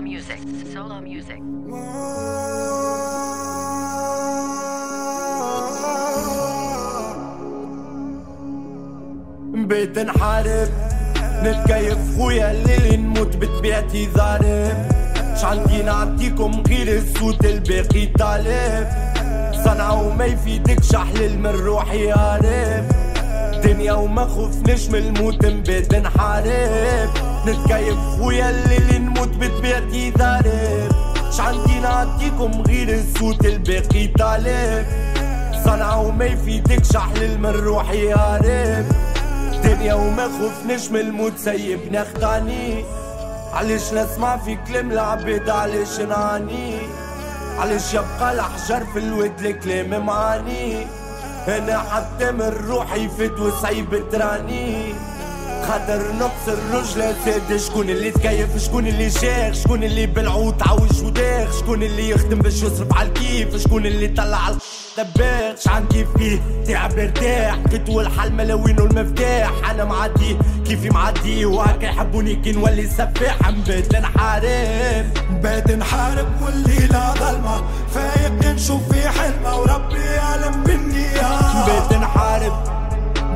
music. Solo music. بيت نحارب نتكيف خويا الليل نموت بطبيعتي ضارب عندي نعطيكم غير الصوت الباقي طالب. صنعة وما يفيدك شحلل من روحي هارب دنيا وما خوفنش من الموت نبات نحارب نتكيف خويا الليل نموت بطبيعتي مش عندي نعطيكم غير الصوت الباقي طالب صنعة وما يفيدك شحلل من روحي هارب دنيا وما خوفنش من الموت سيبني اخداني علاش نسمع في كلام العباد علاش نعاني؟ علاش يبقى الحجر في الود الكلام معاني؟ أنا حتى من روحي فت وصعيب تراني. خاطر نقص الرجلة زاد شكون اللي تكيف؟ شكون اللي شاخ شكون اللي بالعود عوج وداخ؟ شكون اللي يخدم باش يصرف على الكيف؟ شكون اللي طلع الدباغ عندي فيه؟ تعب ارتاح كنت والحل ملاوين والمفتاح أنا معدي كيفي معدي. وهكا يحبوني كي نولي سفاح. نبات نحارب بيت نحارب والليلة ظلمة. فايق نشوف في حلمة. وربي يعلم بالنية بيت نحارب.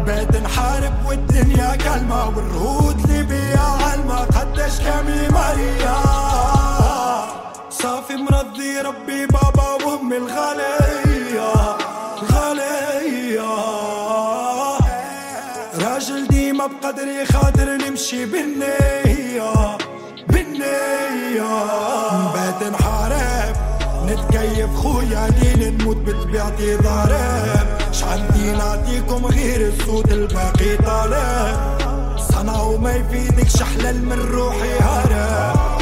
بيت نحارب والدنيا كلمة والرهود اللي بيا علمة قداش كامي ماريا. صافي مرضي ربي بابا وامي الغالية الغالية راجل ديما بقدري خاطر نمشي بالنية بالنية. بيت نحارب نتكيف خويا لين نموت بطبيعتي ضارب. شعندي نعطيكم غير الصوت الباقي طالب؟ يفيدك شحلل من روحي هارب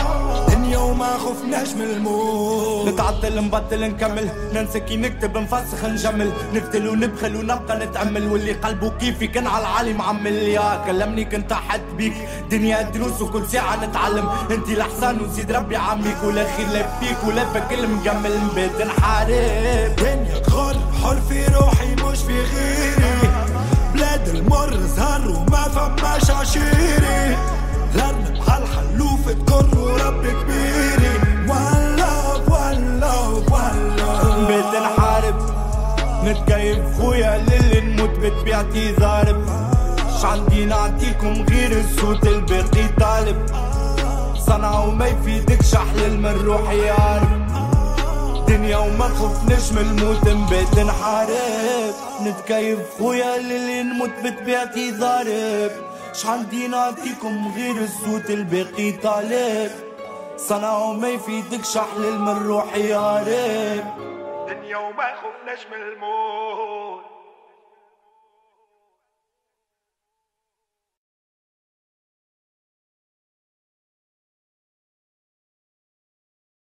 دنيا وما خفناش من الموت. نتعطل نبطل نكمل. ننسى كي نكتب نفسخ نجمل. نفتل ونبخل ونبقى نتأمل. واللي قلبه كيفي كان على العالي معمل يا كلمني كنت حد بيك. دنيا دروس وكل ساعة نتعلم. انتي الأحسن وزيد ربي عميك. ولا خير لا فيك ولا فكل مجمل. نبات نحارب نتكيف خويا للي نموت بطبيعتي ضارب ش عندي نعطيكم غير الصوت الباقي طالب. صنعة وما يفيدك شحلل من روحي يارب دنيا وما خفناش من الموت نبات نحارب نتكيف خويا للي نموت بطبيعتي ضارب عندي نعطيكم غير الصوت الباقي طالب. صنعة وما يفيدك شحلل من روحي يارب دنيا وما خفناش من الموت.